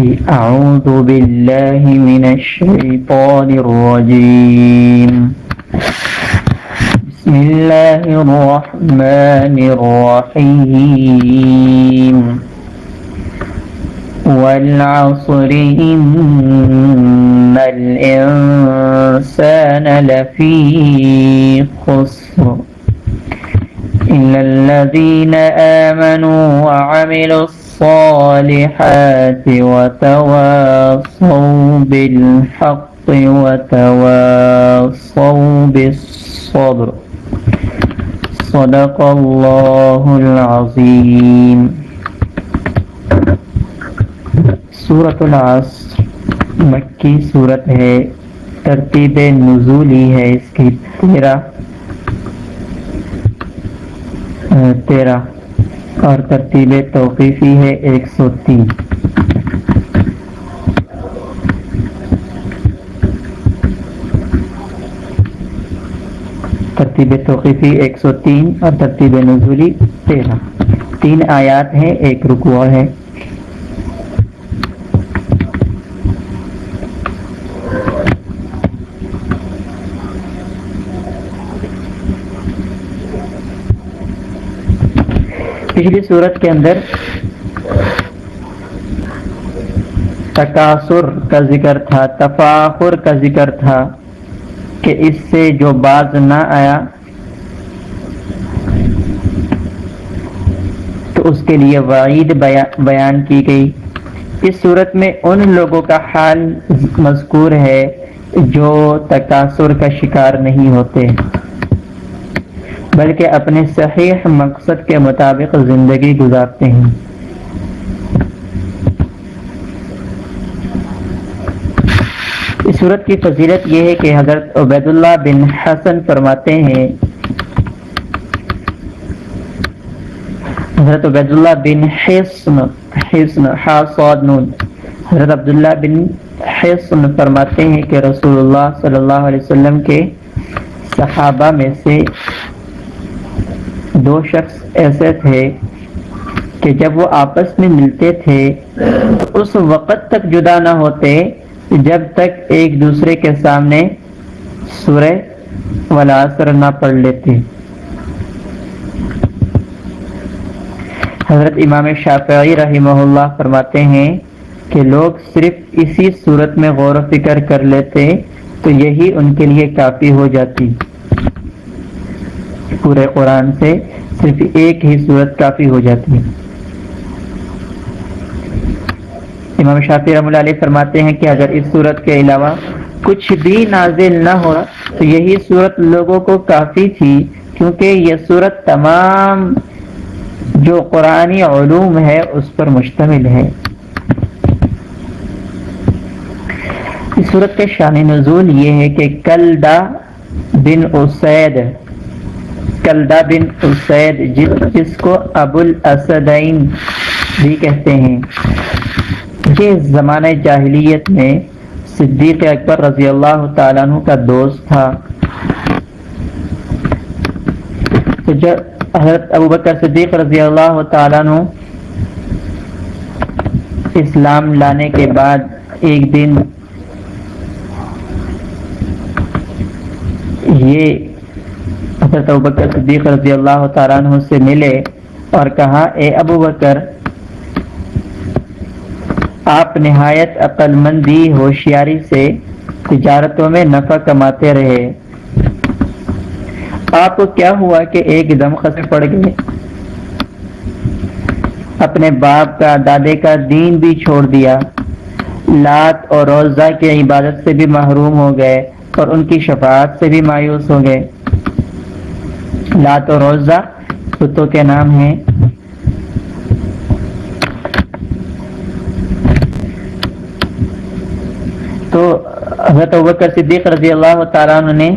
جی اعوذ باللہ من الشیطان الرجیم بسم اللہ الرحمن الرحیم والعصر إن الإنسان لفي خسر. إلا الذين آمنوا وعملوا الصالحات وتواصوا بالحق وتواصوا بالصبر. صدق الله العظيم. سورة العصر. مکی صورت ہے. ترتیب نزولی ہے اس کی. تیرہ. تیرہ. اور ترتیب توقیفی ہے ایک سو تین۔ ترتیب توقیفی ایک سو تین اور ترتیب نزولی تیرہ۔ تین آیات ہیں، ایک رکوع ہے۔ پچھلی صورت کے اندر تقاصر کا ذکر تھا، تفاخر کا ذکر تھا کہ اس سے جو باز نہ آیا، تو اس کے لیے وعید بیان کی گئی۔ اس صورت میں ان لوگوں کا حال مذکور ہے جو تقاصر کا شکار نہیں ہوتے۔ بلکہ اپنے صحیح مقصد کے مطابق زندگی گزارتے ہیں۔ اس صورت کی فضیلت یہ ہے کہ حضرت عبید اللہ بن حسن فرماتے ہیں، حضرت عبید اللہ بن حسن حسن نون، حضرت عبداللہ بن حسن فرماتے ہیں کہ رسول اللہ صلی اللہ علیہ وسلم کے صحابہ میں سے دو شخص ایسے تھے کہ جب وہ آپس میں ملتے تھے تو اس وقت تک جدا نہ ہوتے جب تک ایک دوسرے کے سامنے سورہ ولاسر نہ پڑھ لیتے۔ حضرت امام شافعی رحمہ اللہ فرماتے ہیں کہ لوگ صرف اسی صورت میں غور و فکر کر لیتے تو یہی ان کے لیے کافی ہو جاتی۔ پورے قرآن سے صرف ایک ہی صورت کافی ہو جاتی ہے۔ امام شافی رحم اللہ علیہ فرماتے ہیں کہ اگر اس صورت کے علاوہ کچھ بھی نازل نہ ہو، تو یہی صورت لوگوں کو کافی تھی، کیونکہ یہ صورت تمام جو قرآنی علوم ہے، اس پر مشتمل ہے۔ اس صورت کے شان نزول یہ ہے کہ کلدا بن اسید کلدا بن اسید جس جس کو ابو الاسدین بھی کہتے ہیں۔ یہ زمانہ جاہلیت میں صدیق اکبر رضی اللہ تعالیٰ عنہ کا دوست تھا۔ تو جب حضرت ابو بکر صدیق رضی اللہ تعالیٰ عنہ اسلام لانے کے بعد ایک دن یہ حضرت ابو صدیق رضی اللہ تعالیٰ عنہ سے ملے اور کہا، اے ابو بکر، آپ نہایت عقل مندی ہوشیاری سے تجارتوں میں نفع کماتے رہے۔ آپ کو کیا ہوا کہ ایک دم خسے پڑ گئے؟ اپنے باپ کا، دادے کا دین بھی چھوڑ دیا۔ لات اور روزہ کی عبادت سے بھی محروم ہو گئے اور ان کی شفاعت سے بھی مایوس ہو گئے۔ لات و روزہ کتوں کے نام ہیں؟ تو حضرت بکر صدیق رضی اللہ تعالیٰ عنہ نے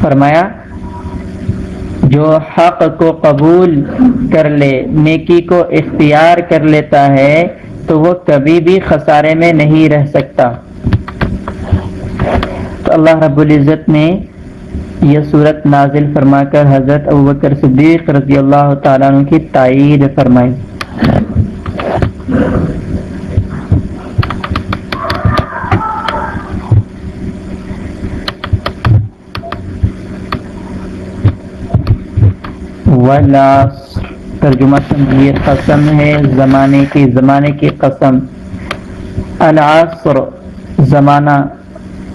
فرمایا، جو حق کو قبول کر لے، نیکی کو اختیار کر لیتا ہے، تو وہ کبھی بھی خسارے میں نہیں رہ سکتا۔ تو اللہ رب العزت نے یہ صورت نازل فرما کر حضرت ابوبکر صدیق رضی اللہ تعالیٰ عنہ کی تائید فرمائی۔ ترجمہ سمجھیے قسم ہے، زمانے کی زمانے کی قسم۔ العصر، زمانہ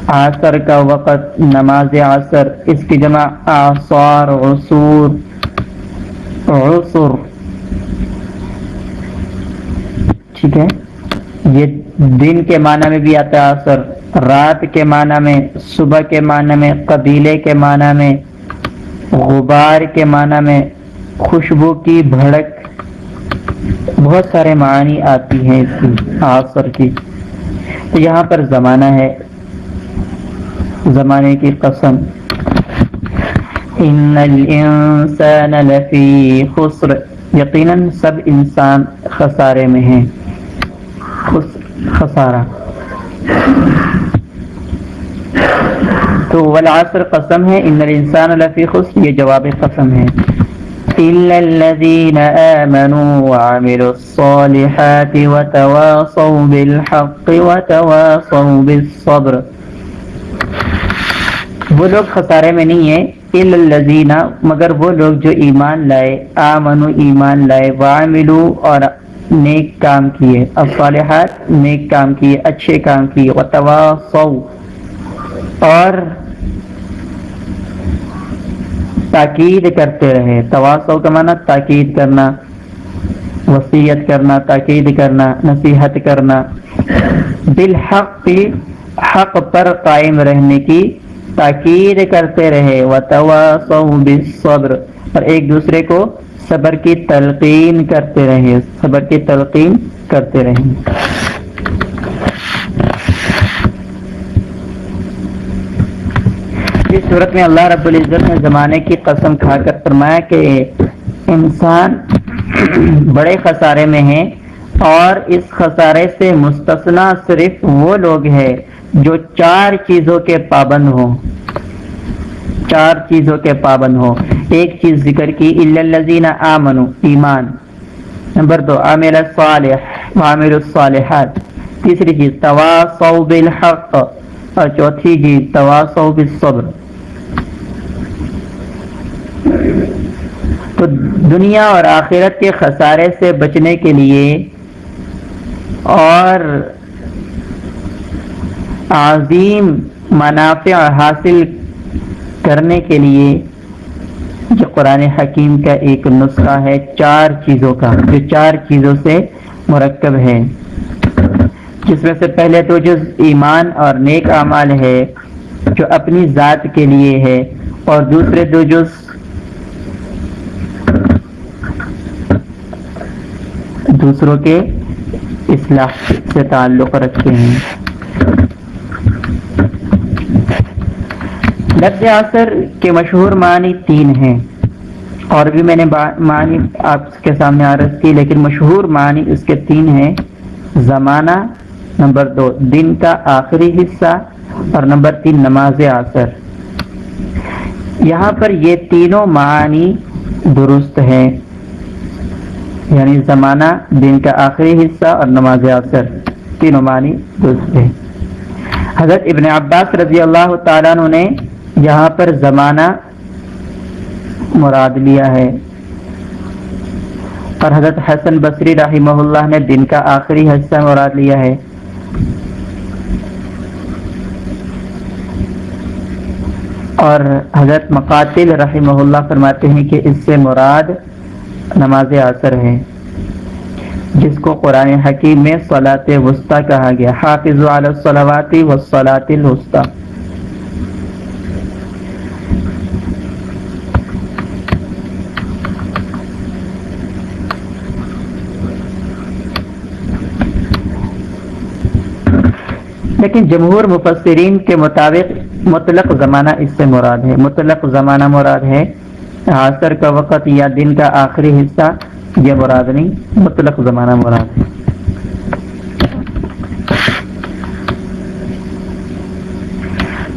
عصر کا وقت، نماز عصر، اس کی جمع آثار، عصور، عصر۔ ٹھیک ہے؟ یہ دن کے معنی میں بھی آتا ہے عصر، رات کے معنی میں، صبح کے معنی میں، قبیلے کے معنی میں، غبار کے معنی میں، خوشبو کی بھڑک۔ بہت سارے معنی آتی ہیں اس کی عصر کی۔ تو یہاں پر زمانہ ہے زمانے کی قسم۔ ان الانسان لفی خسر۔ یقیناً سب انسان خسارے میں ہیں۔ خسارہ۔ تو والعصر قسم ہے ان الانسان لفی خسر۔ یہ جواب قسم ہے۔ إلا الذين آمنوا وعملوا الصالحات وتواصوا بالحق وتواصوا بالصبر۔ وہ لوگ خسارے میں نہیں ہیں الزین مگر وہ لوگ جو ایمان لائے آمنو ایمان لائے وعملو اور نیک کام کیے۔ الصالحات، نیک کام کیے، اچھے کام کیے۔ وتواصوا اور تاکید کرتے رہے۔ تواسو کا معنی تاکید کرنا، وصیت کرنا، تاکید کرنا، نصیحت کرنا۔ بالحق، حق پر قائم رہنے کی تاکید کرتے رہے بالصبر، اور ایک دوسرے کو صبر کی تلقین کرتے رہے، صبر کی تلقین کرتے رہے۔ اس صورت میں اللہ رب العزت نے زمانے کی قسم کھا کر فرمایا کہ انسان بڑے خسارے میں ہیں اور اس خسارے سے مستثنا صرف وہ لوگ ہیں جو چار چیزوں کے پابند ہوں۔ چار چیزوں کے پابند ہو ایک چیز ذکر کی الزین آمنو ایمان۔ نمبر دو عامر صالح عامر الصالحات۔ تیسری چیز تواصو بالحق۔ اور چوتھی جی، چیز تواصو بالصبر۔ تو دنیا اور آخرت کے خسارے سے بچنے کے لیے اور عظیم منافع حاصل کرنے کے لیے جو قرآن حکیم کا ایک نسخہ ہے، چار چیزوں کا، جو چار چیزوں سے مرکب ہے۔ جس میں سے پہلے تو جو ایمان اور نیک اعمال ہے، جو اپنی ذات کے لیے ہے، اور دوسرے دو جز دوسروں کے اصلاح سے تعلق رکھتے ہیں۔ لفظ عصر کے مشہور معنی تین ہیں۔ اور بھی میں نے معنی آپ کے سامنے عرض کی، لیکن مشہور معنی اس کے تین ہیں۔ زمانہ، نمبر دو، دن کا آخری حصہ، اور نمبر تین، نماز عصر۔ یہاں پر یہ تینوں معنی درست ہیں۔ یعنی زمانہ، دن کا آخری حصہ، اور نماز عصر۔ تینوں معنی درست ہیں۔ حضرت ابن عباس رضی اللہ تعالیٰ نے یہاں پر زمانہ مراد لیا ہے۔ اور حضرت حسن بصری رحمہ اللہ نے دن کا آخری حصہ مراد لیا ہے۔ اور حضرت مقاتل رحمہ اللہ فرماتے ہیں کہ اس سے مراد نماز عصر ہے، جس کو قرآن حکیم میں صلاط وسطی کہا گیا۔ حافظ علی الصلاواتی و الوسطی۔ لیکن جمہور مفسرین کے مطابق مطلق زمانہ اس سے مراد ہے۔ مطلق زمانہ مراد ہے عصر کا وقت یا دن کا آخری حصہ، یہ مراد نہیں، مطلق زمانہ مراد ہے۔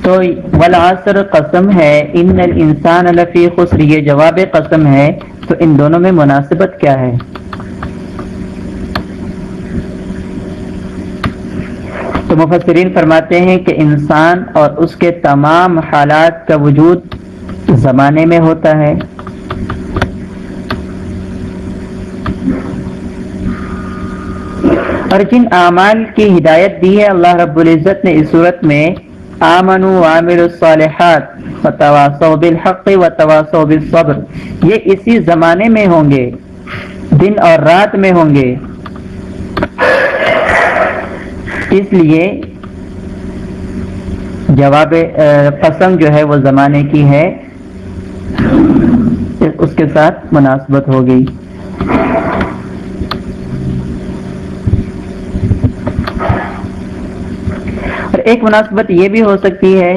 تو والعصر قسم ہے، ان الانسان لفی خسر، یہ جواب قسم ہے۔ تو ان دونوں میں مناسبت کیا ہے؟ مفسرین فرماتے ہیں کہ انسان اور اس کے تمام حالات کا وجود زمانے میں ہوتا ہے۔ اور جن اعمال کی ہدایت دی ہے، اللہ رب العزت نے اس صورت میں آمن عامر الصالحات و تواصع بالحق و بالصبر۔ یہ اسی زمانے میں ہوں گے، دن اور رات میں ہوں گے۔ اس لیے جواب قسم جو ہے وہ زمانے کی ہے، اس کے ساتھ مناسبت ہو گئی۔ اور ایک مناسبت یہ بھی ہو سکتی ہے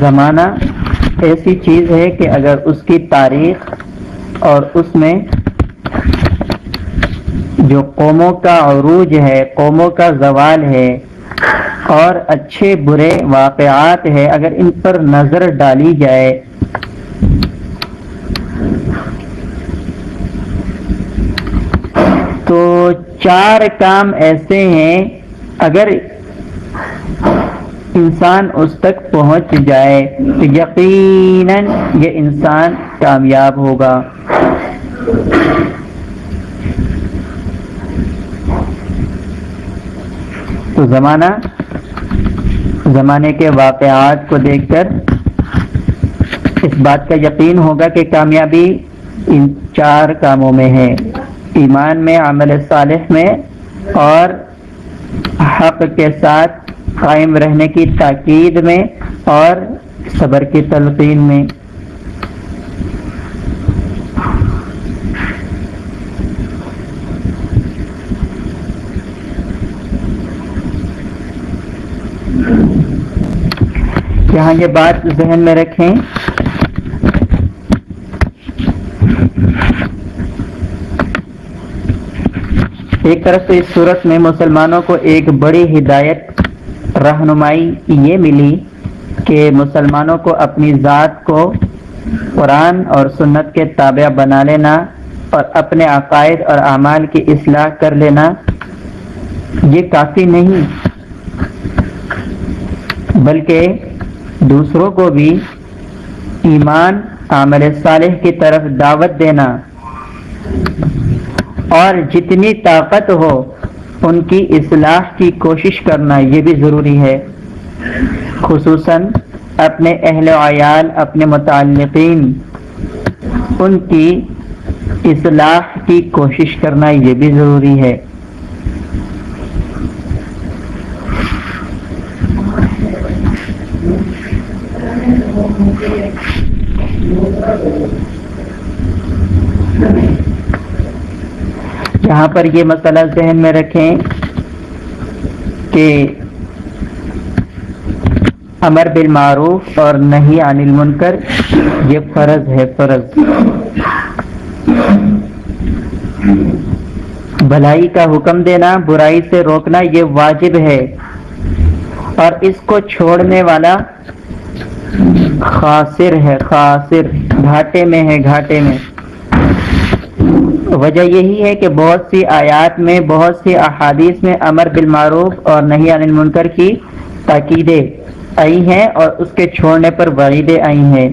زمانہ ایسی چیز ہے کہ اگر اس کی تاریخ اور اس میں جو قوموں کا عروج ہے، قوموں کا زوال ہے اور اچھے برے واقعات ہے اگر ان پر نظر ڈالی جائے تو چار کام ایسے ہیں، اگر انسان اس تک پہنچ جائے تو یقیناً یہ انسان کامیاب ہوگا۔ تو زمانہ، زمانے کے واقعات کو دیکھ کر اس بات کا یقین ہوگا کہ کامیابی ان چار کاموں میں ہے۔ ایمان میں، عمل صالح میں اور حق کے ساتھ قائم رہنے کی تاکید میں اور صبر کی تلقین میں۔ یہاں یہ بات ذہن میں رکھیں۔ ایک طرف سے اس صورت میں مسلمانوں کو ایک بڑی ہدایت رہنمائی یہ ملی کہ مسلمانوں کو اپنی ذات کو قرآن اور سنت کے تابع بنا لینا اور اپنے عقائد اور اعمال کی اصلاح کر لینا یہ کافی نہیں، بلکہ دوسروں کو بھی ایمان عامل صالح کی طرف دعوت دینا اور جتنی طاقت ہو ان کی اصلاح کی کوشش کرنا یہ بھی ضروری ہے۔ خصوصاً اپنے اہل عیال، اپنے متعلقین، ان کی اصلاح کی کوشش کرنا یہ بھی ضروری ہے۔ یہاں پر یہ مسئلہ ذہن میں رکھیں کہ امر بالمعروف اور نہیں عن المنکر، یہ فرض ہے، فرض۔ بھلائی کا حکم دینا، برائی سے روکنا، یہ واجب ہے۔ اور اس کو چھوڑنے والا خاصر ہے، خاصر، گھاٹے میں ہے، گھاٹے میں۔ وجہ یہی ہے کہ بہت سی آیات میں، بہت سی احادیث میں امر بالمعروف اور نہیں عن المنکر کی تاکیدیں آئی ہیں اور اس کے چھوڑنے پر وعیدیں آئی ہیں۔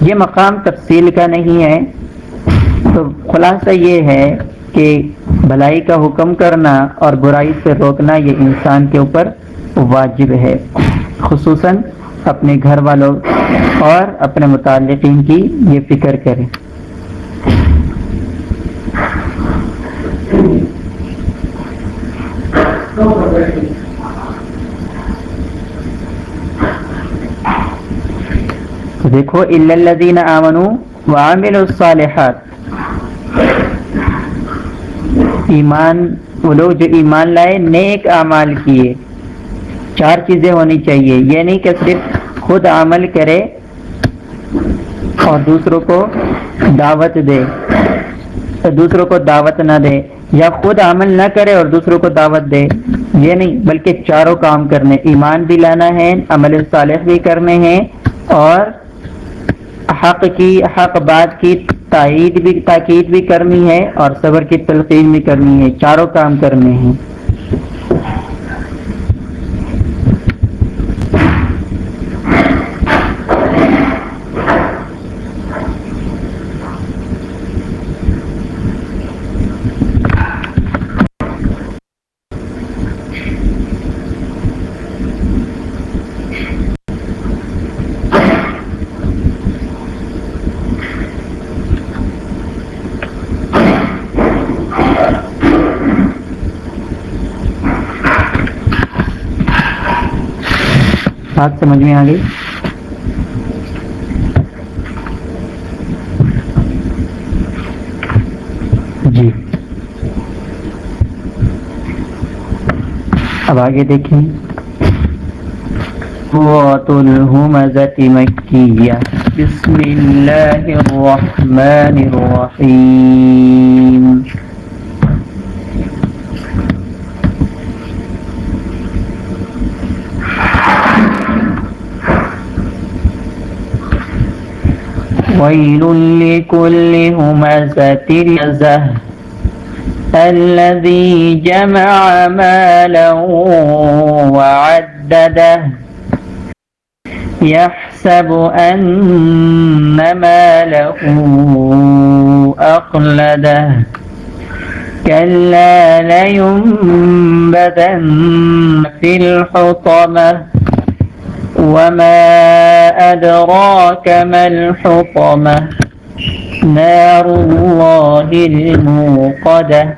یہ مقام تفصیل کا نہیں ہے۔ تو خلاصہ یہ ہے کہ بھلائی کا حکم کرنا اور برائی سے روکنا یہ انسان کے اوپر واجب ہے، خصوصاً اپنے گھر والوں اور اپنے متعلقین کی یہ فکر کریں۔ دیکھو الدین امن وعمل الصالحات۔ ایمان، وہ لوگ جو ایمان لائے، نیک اعمال کیے۔ چار چیزیں ہونی چاہیے۔ یہ نہیں کہ صرف خود عمل کرے اور دوسروں کو دعوت دے، دوسروں کو دعوت نہ دے، یا خود عمل نہ کرے اور دوسروں کو دعوت دے۔ یہ نہیں، بلکہ چاروں کام کرنے، ایمان بھی لانا ہے، عمل صالح بھی کرنے ہیں، اور حق کی، حق بات کی تائید بھی، تاکید بھی کرنی ہے، اور صبر کی تلقین بھی کرنی ہے، چاروں کام کرنے ہیں۔ بات سمجھ میں آ گئی۔ جی۔ اب آگے دیکھیں۔ الهمزة مكية بسم الله الرحمن الرحيم۔ ويل لكل همزة لزة الذي جمع مالا وعدده يحسب أن ماله أخلده كلا لينبذن في الحطمة وما أدراك ما الحطمة نار الله الموقدة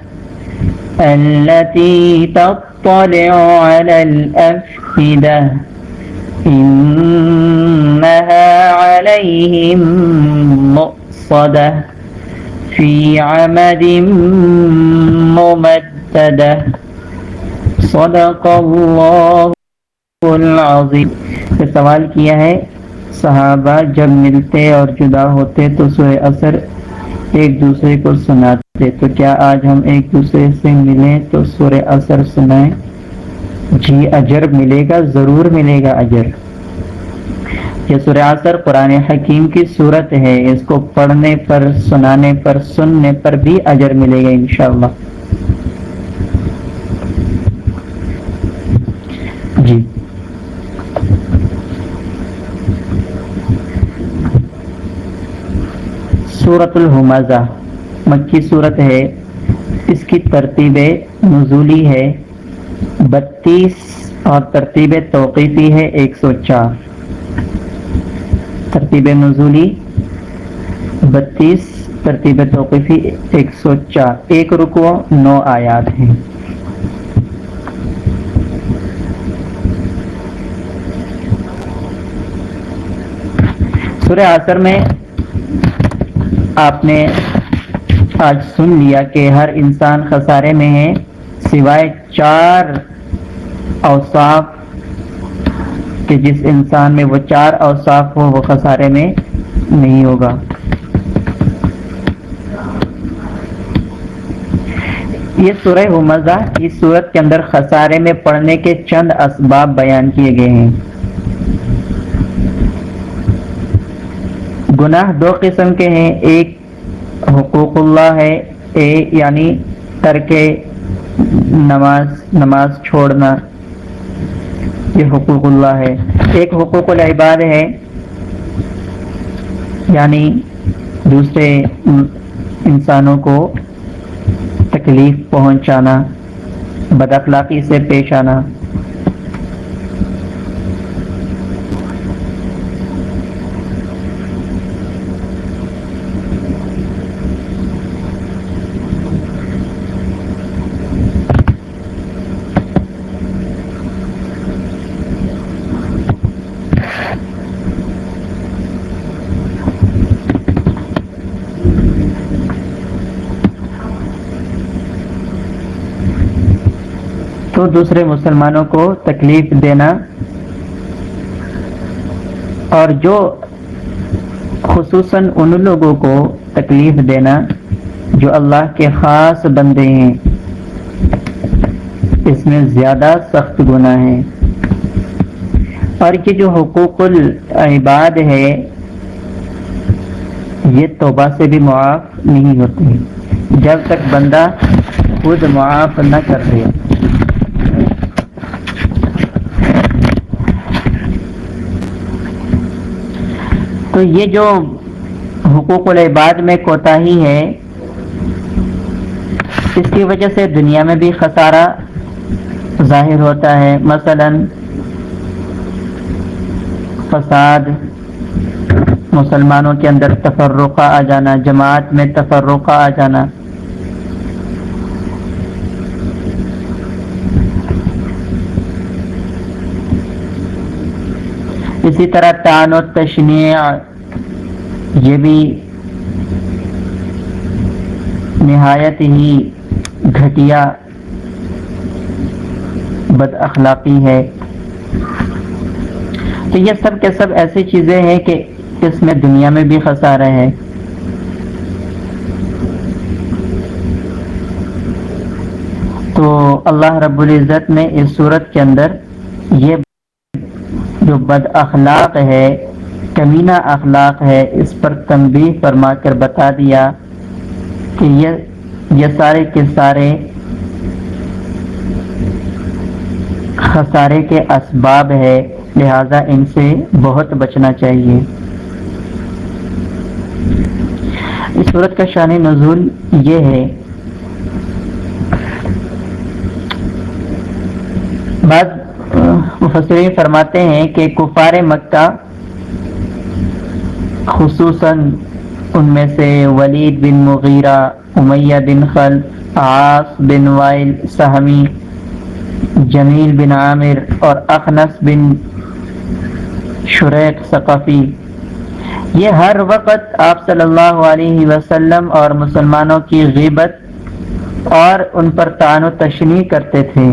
التي تطلع على الأفئدة إنها عليهم مؤصدة في عمد ممددة صدق الله العظیم سے سوال کیا ہے، صحابہ جب ملتے اور جدا ہوتے تو سورہ اثر ایک دوسرے کو سناتے، تو کیا آج ہم ایک دوسرے سے ملیں تو سورہ اثر سنائیں؟ جی اجر ملے گا، ضرور ملے گا اجر۔ یہ سورہ اثر قرآن حکیم کی صورت ہے، اس کو پڑھنے پر، سنانے پر، سننے پر بھی اجر ملے گا انشاءاللہ۔ صورت الحمزہ، مکی صورت ہے، اس کی ترتیب نزولی ہے، بتیس اور ترتیب توقیفی ہے، ایک سو چار۔ ترتیب نزولی، بتیس، ترتیب توقیفی، ایک سو چار۔ ایک رکو نو آیات ہیں۔ سورہ آثر میں آپ نے آج سن لیا کہ ہر انسان خسارے میں ہے، سوائے چار اوصاف کہ جس انسان میں وہ چار اوصاف ہو وہ خسارے میں نہیں ہوگا۔ یہ سورہ حمزہ اس صورت کے اندر خسارے میں پڑھنے کے چند اسباب بیان کیے گئے ہیں۔ گناہ دو قسم کے ہیں۔ ایک حقوق اللہ ہے، اے یعنی ترک نماز نماز چھوڑنا۔ یہ حقوق اللہ ہے۔ ایک حقوق العباد ہے یعنی دوسرے انسانوں کو تکلیف پہنچانا، بد اخلاقی سے پیش آنا۔ تو دوسرے مسلمانوں کو تکلیف دینا اور جو خصوصاً ان لوگوں کو تکلیف دینا جو اللہ کے خاص بندے ہیں۔ اس میں زیادہ سخت گناہ ہے اور یہ جو حقوق العباد ہے، یہ توبہ سے بھی معاف نہیں ہوتی جب تک بندہ خود معاف نہ کر دے۔ تو یہ جو حقوق العباد میں کوتاہی ہے، اس کی وجہ سے دنیا میں بھی خسارہ ظاہر ہوتا ہے۔ مثلا فساد، مسلمانوں کے اندر تفرقہ آ جانا، جماعت میں تفرقہ آ جانا۔ اسی طرح تان و تشنیع، یہ بھی نہایت ہی گھٹیا بد اخلاقی ہے۔ تو یہ سب کے سب ایسی چیزیں ہیں کہ اس میں دنیا میں بھی خسارہ ہے۔ تو اللہ رب العزت نے اس صورت کے اندر یہ جو بد اخلاق ہے، کمینہ اخلاق ہے، اس پر تنبیہ فرما کر بتا دیا کہ یہ یہ سارے کے سارے خسارے کے اسباب ہے لہذا ان سے بہت بچنا چاہیے۔ اس صورت کا شان نزول یہ ہے، بعض مفسرین فرماتے ہیں کہ کفار مکہ، خصوصاً ان میں سے ولید بن مغیرہ، امیہ بن خل عاص بن وائل، سہمی، جمیل بن عامر اور اخنس بن شریق ثقافی یہ ہر وقت آپ صلی اللہ علیہ وسلم اور مسلمانوں کی غیبت اور ان پر تعین و تشنی کرتے تھے۔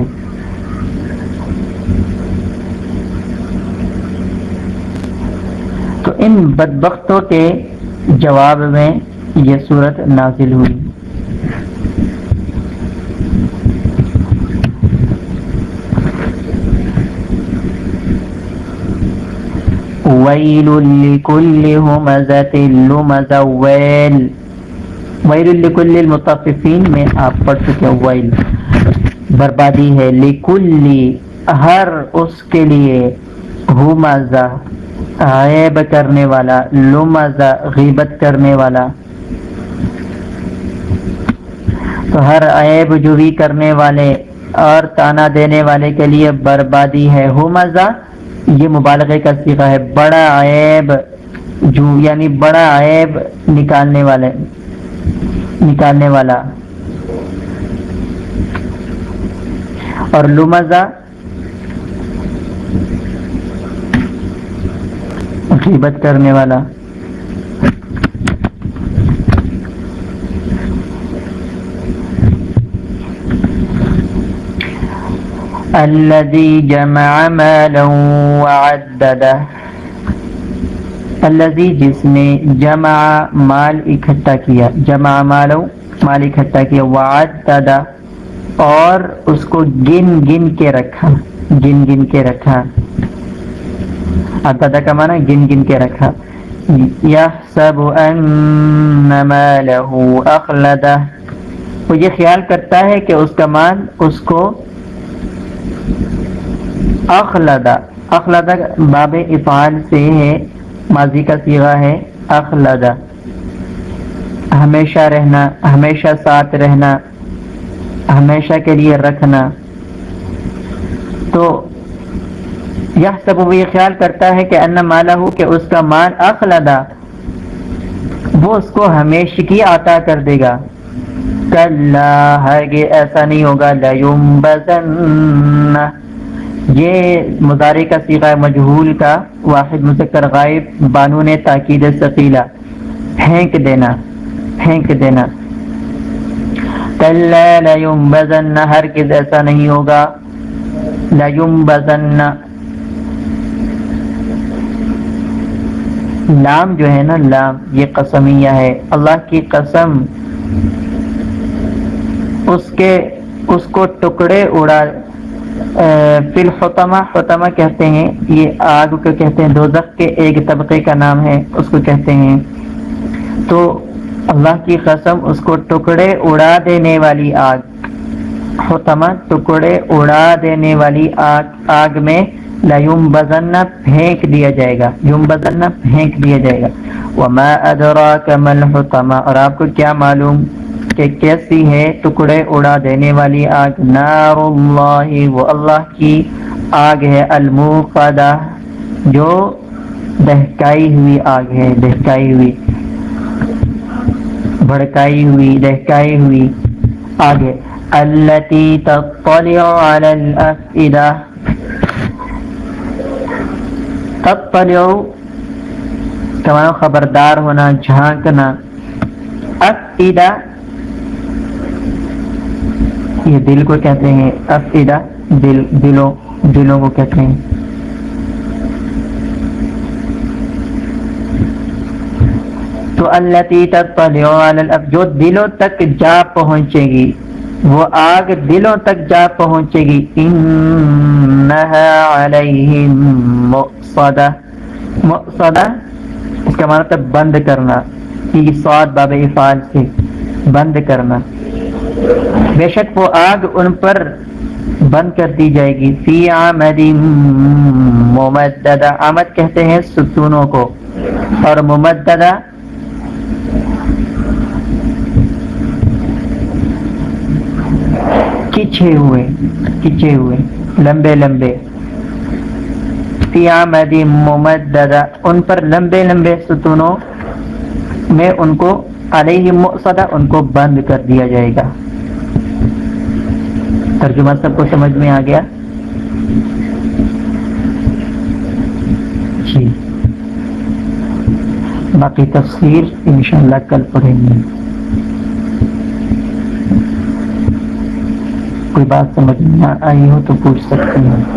تو ان بدبختوں کے جواب میں یہ صورت نازل ہوئی۔ ویل لکل ہمزت ویل ویل لکل المطففین میں آپ پڑھ چکے ویل بربادی ہے لکلی ہر اس کے لیے۔ ہمزہ عیب کرنے والا، لمزہ غیبت کرنے والا۔ تو ہر عیب جوی کرنے والے اور تانا دینے والے کے لیے بربادی ہے۔ ہمزہ یہ مبالغے کا سیکھا ہے۔ بڑا عیب جو یعنی بڑا عیب نکالنے والے، نکالنے والا۔ اور لمزہ غیبت کرنے والا۔ الذي جمع مالا وعدده۔ الذي جس نے جمع مال اکٹھا کیا۔ جمع مالو مال اکٹھا کیا۔ وعدده۔ اور اس کو گن گن کے رکھا۔ گن گن کے رکھا۔ عددہ کا معنی گن گن کے رکھا۔ یحسب ان ماله اخلده وہ یہ خیال کرتا ہے کہ اس کا مال اس کو اخلدہ۔ اخلدہ باب افعال سے ہے، ماضی کا سیغہ ہے، اخلدہ۔ ہمیشہ رہنا، ہمیشہ ساتھ رہنا، ہمیشہ کے لیے رکھنا۔ تو یہ سب وہ یہ خیال کرتا ہے کہ ان مالا ہو کہ اس کا مال اخلدہ وہ اس کو ہمیشگی عطا کر دے گا۔ کل ایسا نہیں ہوگا۔ یہ مظاہرے کا سیغہ مجہول کا واحد مذکر غائب بانو نے تاکید ثقیلا پھینک دینا۔ پھینک دینا۔ کل لیمبزن ہرگز ایسا نہیں ہوگا۔ لیمبزن لام جو ہے نا، لام، یہ قسمیہ ہے۔ اللہ کی قسم اس کے، اس کو ٹکڑے اڑا فل حتمہ حتمہ کہتے ہیں۔ یہ آگ کو کہتے ہیں، دوزخ کے ایک طبقے کا نام ہے، اس کو کہتے ہیں۔ تو اللہ کی قسم اس کو ٹکڑے اڑا دینے والی آگ حتمہ ٹکڑے اڑا دینے والی آگ آگ میں لیم بزن پھینک دیا جائے گا یوم بزن پھینک دیا جائے گا۔ وما ادراک مل حتمہ اور آپ کو کیا معلوم کہ کیسی ہے ٹکڑے اڑا دینے والی آگ؟ نار اللہ وہ اللہ کی آگ ہے، الموقدہ، جو دہکائی ہوئی آگ ہے دہکائی ہوئی، بھڑکائی ہوئی دہکائی ہوئی آگ ہے۔ التي تطلع على الافئدہ تطلع تمام خبردار ہونا جھانکنا۔ افئدہ یہ دل کو کہتے ہیں۔ افیدہ دل، دلوں دلوں کو کہتے ہیں۔ تو اللہ جو دلوں تک جا پہنچے گی، وہ آگ دلوں تک جا پہنچے گی۔ مؤصدہ مؤصدہ اس کا مطلب بند کرنا سواد باب افعال سے بند کرنا۔ بے شک وہ آگ ان پر بند کر دی جائے گی۔ فی آمد ممددہ، آمد کہتے ہیں ستونوں کو۔ اور ممددہ کچھے ہوئے کچھے ہوئے، لمبے لمبے۔ فی آمد ممددہ ان پر لمبے لمبے ستونوں میں ان کو علیہ مؤصدہ ان کو بند کر دیا جائے گا۔ ترجمہ سب کو سمجھ میں آ گیا؟ جی۔ باقی تفسیر انشاءاللہ کل پڑھیں گے۔ کوئی بات سمجھ میں آئی ہو تو پوچھ سکتے ہیں۔